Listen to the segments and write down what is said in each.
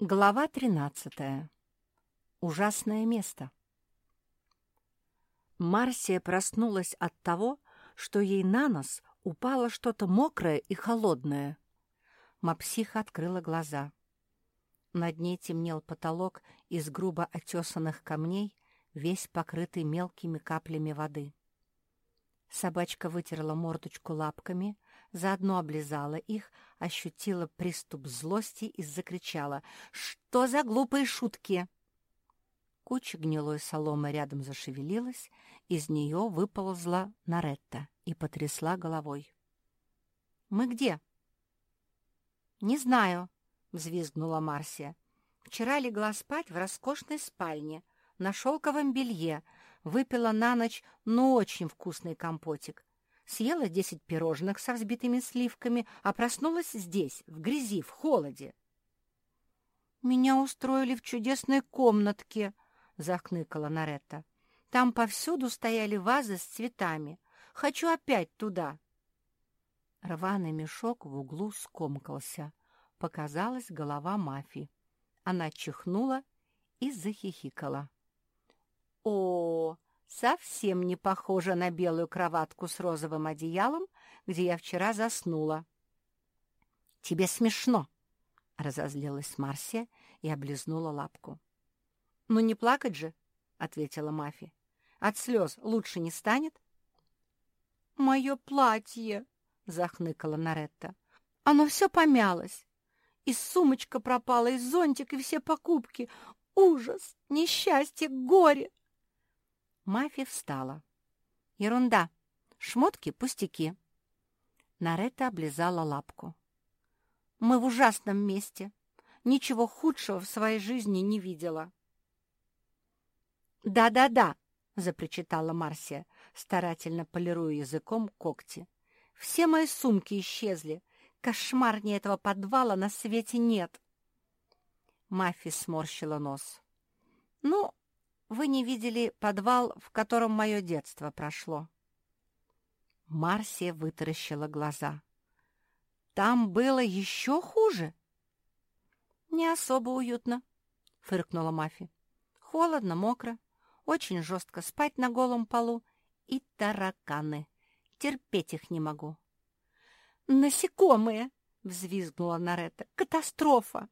Глава 13. Ужасное место. Марсия проснулась от того, что ей на нос упало что-то мокрое и холодное. Мапсиха открыла глаза. Над ней темнел потолок из грубо отесанных камней, весь покрытый мелкими каплями воды. Собачка вытерла мордочку лапками, заодно облизала их, ощутила приступ злости и закричала «Что за глупые шутки?» Куча гнилой соломы рядом зашевелилась, из нее выползла Наретта и потрясла головой. «Мы где?» «Не знаю», — взвизгнула Марсия. «Вчера легла спать в роскошной спальне, на шелковом белье, выпила на ночь, ну, очень вкусный компотик съела десять пирожных со взбитыми сливками, а проснулась здесь, в грязи, в холоде. «Меня устроили в чудесной комнатке», — захныкала Наретта. «Там повсюду стояли вазы с цветами. Хочу опять туда». Рваный мешок в углу скомкался. Показалась голова Мафи. Она чихнула и захихикала. «О, совсем не похожа на белую кроватку с розовым одеялом, где я вчера заснула. — Тебе смешно, — разозлилась Марсия и облизнула лапку. — Ну, не плакать же, — ответила Мафи. — От слез лучше не станет? — Мое платье, — захныкала Наретта. — Оно все помялось. И сумочка пропала, и зонтик, и все покупки. Ужас, несчастье, горе! Мафи встала. «Ерунда. Шмотки — пустяки». Нарета облизала лапку. «Мы в ужасном месте. Ничего худшего в своей жизни не видела». «Да-да-да», — запричитала Марсия, старательно полируя языком когти. «Все мои сумки исчезли. Кошмарнее этого подвала на свете нет». Мафи сморщила нос. «Ну, вы не видели подвал, в котором мое детство прошло?» Марсия вытаращила глаза. «Там было еще хуже?» «Не особо уютно», — фыркнула Мафи. «Холодно, мокро, очень жестко спать на голом полу и тараканы. Терпеть их не могу». «Насекомые!» — взвизгнула Наретта. «Катастрофа!»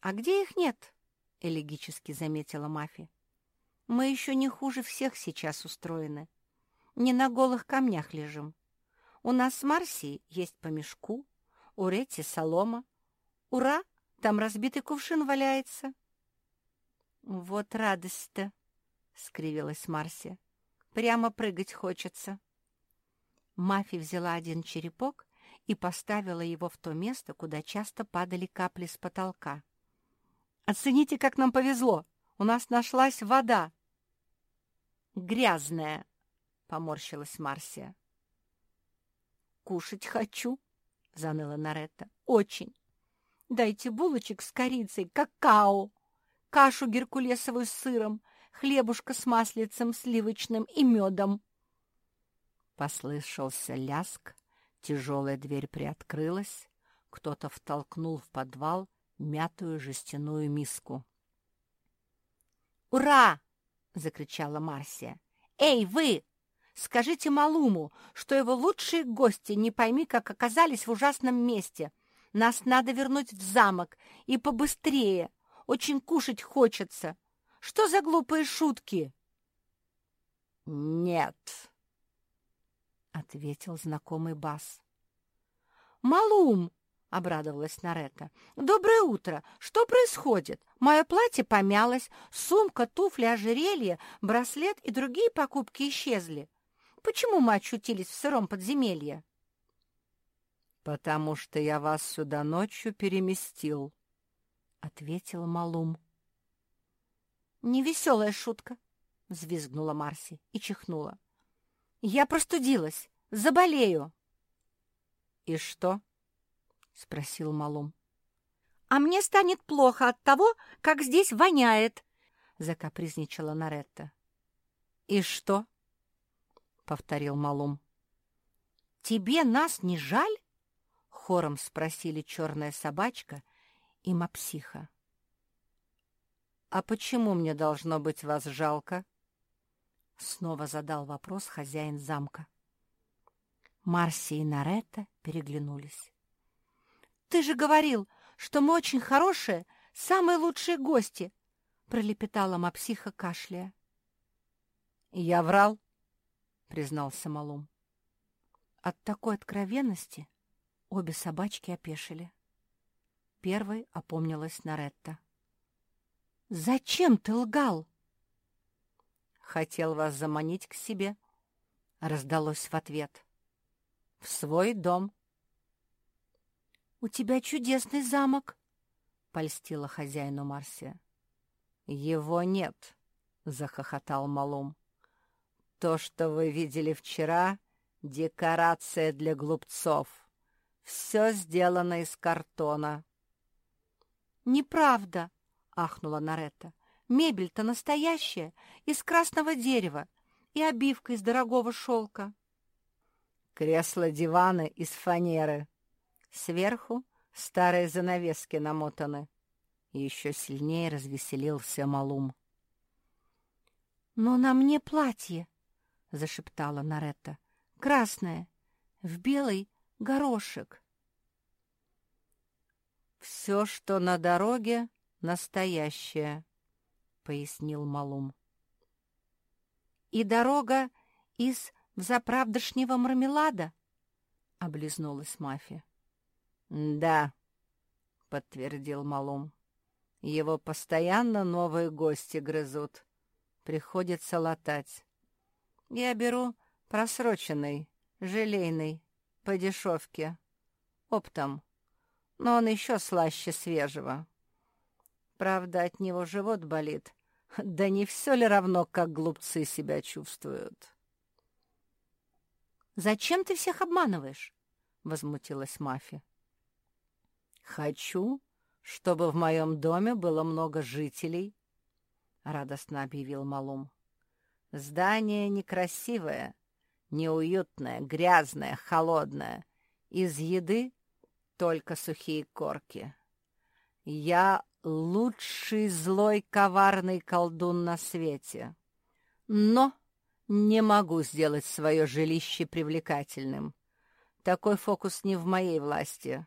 «А где их нет?» — элегически заметила Мафи. «Мы еще не хуже всех сейчас устроены. Не на голых камнях лежим. У нас с Марсией есть по мешку, у Рети солома. Ура! Там разбитый кувшин валяется». «Вот радость-то!» — скривилась Марсия. «Прямо прыгать хочется». Мафи взяла один черепок и поставила его в то место, куда часто падали капли с потолка. Оцените, как нам повезло. У нас нашлась вода. Грязная, поморщилась Марсия. Кушать хочу, заныла Наретта. Очень. Дайте булочек с корицей, какао, кашу геркулесовую с сыром, хлебушка с маслицем сливочным и медом. Послышался ляск, тяжелая дверь приоткрылась, кто-то втолкнул в подвал мятую жестяную миску. «Ура!» — закричала Марсия. «Эй, вы! Скажите Малуму, что его лучшие гости не пойми, как оказались в ужасном месте. Нас надо вернуть в замок и побыстрее. Очень кушать хочется. Что за глупые шутки?» «Нет», — ответил знакомый бас. «Малум, обрадовалась Нарета. «Доброе утро! Что происходит? Мое платье помялось, сумка, туфли, ожерелье, браслет и другие покупки исчезли. Почему мы очутились в сыром подземелье?» «Потому что я вас сюда ночью переместил», — ответил Малум. «Невеселая шутка», — взвизгнула Марси и чихнула. «Я простудилась, заболею». «И что?» — спросил Малум. «А мне станет плохо от того, как здесь воняет», — закапризничала Наретта. «И что?» — повторил Малум. «Тебе нас не жаль?» — хором спросили черная собачка и мапсиха. «А почему мне должно быть вас жалко?» Снова задал вопрос хозяин замка. Марси и Наретта переглянулись. «Ты же говорил, что мы очень хорошие, самые лучшие гости!» пролепетала мапсиха кашляя. «Я врал», — признался Малум. От такой откровенности обе собачки опешили. Первой опомнилась Наретта. «Зачем ты лгал?» «Хотел вас заманить к себе», — раздалось в ответ. «В свой дом». «У тебя чудесный замок», — польстила хозяину Марсия. «Его нет», — захохотал Малум. «То, что вы видели вчера, — декорация для глупцов. Все сделано из картона». «Неправда», — ахнула Наретта. «Мебель-то настоящая, из красного дерева, и обивка из дорогого шелка». «Кресла-диваны из фанеры. Сверху старые занавески намотаны». Еще сильнее развеселился Малум. «Но на мне платье», — зашептала Наретта. «Красное, в белый горошек». «Все, что на дороге, настоящее», — пояснил Малум. «И дорога из взаправдошнего мармелада?» — облизнулась мафия. «Да», — подтвердил Малум. «Его постоянно новые гости грызут. Приходится латать. Я беру просроченный, желейный, по дешевке, оптом но он еще слаще свежего. Правда, от него живот болит. Да не все ли равно, как глупцы себя чувствуют? «Зачем ты всех обманываешь?» — возмутилась Мафи. «Хочу, чтобы в моем доме было много жителей», — радостно объявил Малум. «Здание некрасивое, неуютное, грязное, холодное. Из еды только сухие корки. Я лучший злой коварный колдун на свете. Но не могу сделать свое жилище привлекательным. Такой фокус не в моей власти.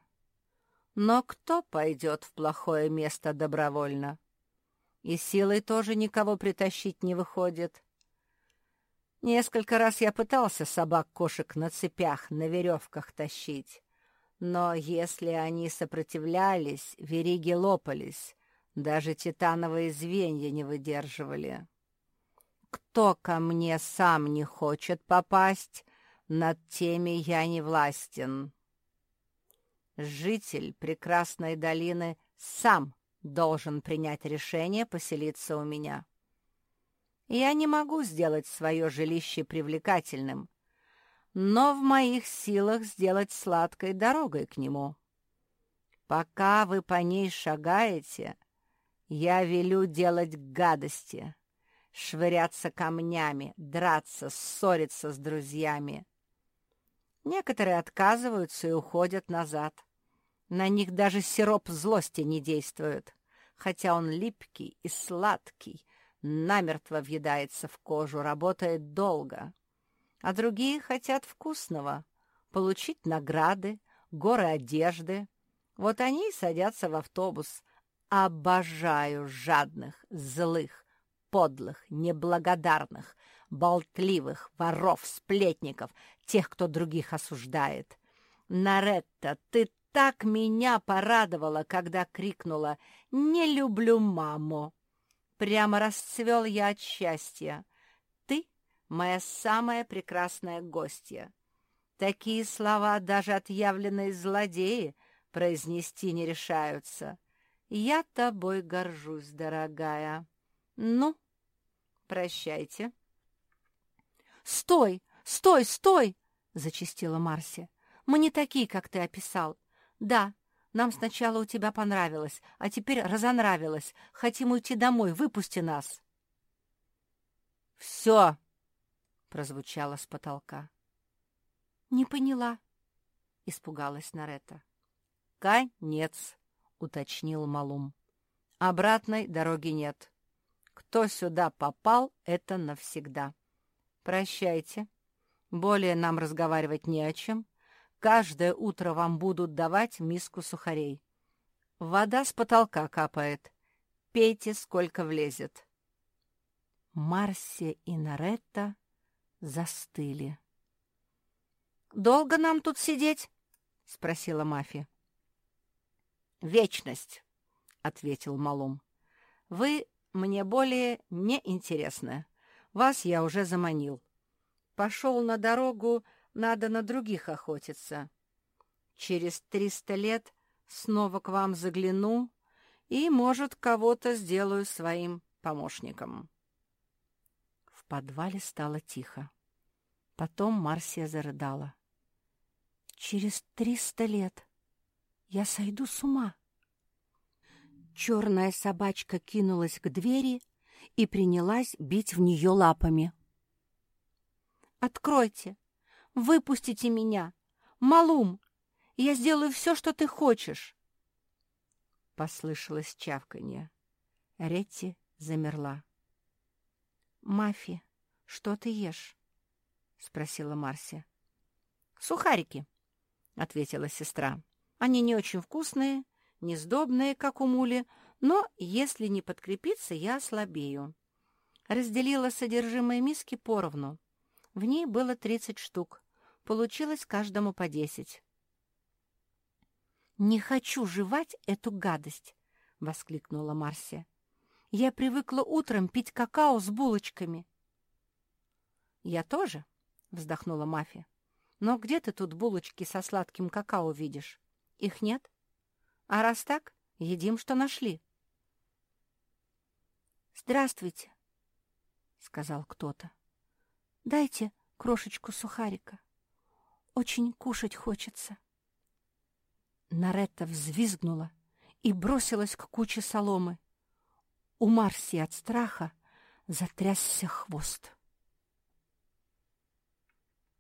Но кто пойдет в плохое место добровольно? И силой тоже никого притащить не выходит. Несколько раз я пытался собак-кошек на цепях, на веревках тащить. Но если они сопротивлялись, вериги лопались, даже титановые звенья не выдерживали. Кто ко мне сам не хочет попасть, над теми я не властен. Житель прекрасной долины сам должен принять решение поселиться у меня. Я не могу сделать свое жилище привлекательным, но в моих силах сделать сладкой дорогой к нему. Пока вы по ней шагаете, я велю делать гадости, швыряться камнями, драться, ссориться с друзьями. Некоторые отказываются и уходят назад. На них даже сироп злости не действует, хотя он липкий и сладкий, намертво въедается в кожу, работает долго а другие хотят вкусного, получить награды, горы одежды. Вот они и садятся в автобус. Обожаю жадных, злых, подлых, неблагодарных, болтливых, воров, сплетников, тех, кто других осуждает. Наретта, ты так меня порадовала, когда крикнула «Не люблю маму!» Прямо расцвел я от счастья моя самая прекрасная гостья. Такие слова даже отъявленные злодеи произнести не решаются. Я тобой горжусь, дорогая. Ну, прощайте. «Стой! Стой! Стой!» — зачистила Марси. «Мы не такие, как ты описал. Да, нам сначала у тебя понравилось, а теперь разонравилось. Хотим уйти домой. Выпусти нас!» «Все!» — прозвучало с потолка. «Не поняла», — испугалась Нарета. «Конец», —— уточнил Малум. «Обратной дороги нет. Кто сюда попал, это навсегда. Прощайте. Более нам разговаривать не о чем. Каждое утро вам будут давать миску сухарей. Вода с потолка капает. Пейте, сколько влезет». Марсия и Наретта застыли. «Долго нам тут сидеть?» — спросила Мафия. «Вечность», — ответил Малум. «Вы мне более не интересны. Вас я уже заманил. Пошел на дорогу, надо на других охотиться. Через триста лет снова к вам загляну и, может, кого-то сделаю своим помощником». В подвале стало тихо. Потом Марсия зарыдала. «Через триста лет я сойду с ума». Черная собачка кинулась к двери и принялась бить в нее лапами. «Откройте! Выпустите меня! Малум! Я сделаю все, что ты хочешь!» Послышалось чавканье. Ретти замерла. «Мафи, что ты ешь?» — спросила Марся. «Сухарики», — ответила сестра. «Они не очень вкусные, не сдобные, как у мули, но если не подкрепиться, я ослабею». Разделила содержимое миски поровну. В ней было тридцать штук. Получилось каждому по десять. «Не хочу жевать эту гадость!» — воскликнула Марсия. «Я привыкла утром пить какао с булочками». «Я тоже», — вздохнула Мафия. «Но где ты тут булочки со сладким какао видишь? Их нет? А раз так, едим, что нашли». «Здравствуйте», — сказал кто-то. «Дайте крошечку сухарика. Очень кушать хочется». Наретта взвизгнула и бросилась к куче соломы. У Марси от страха затрясся хвост.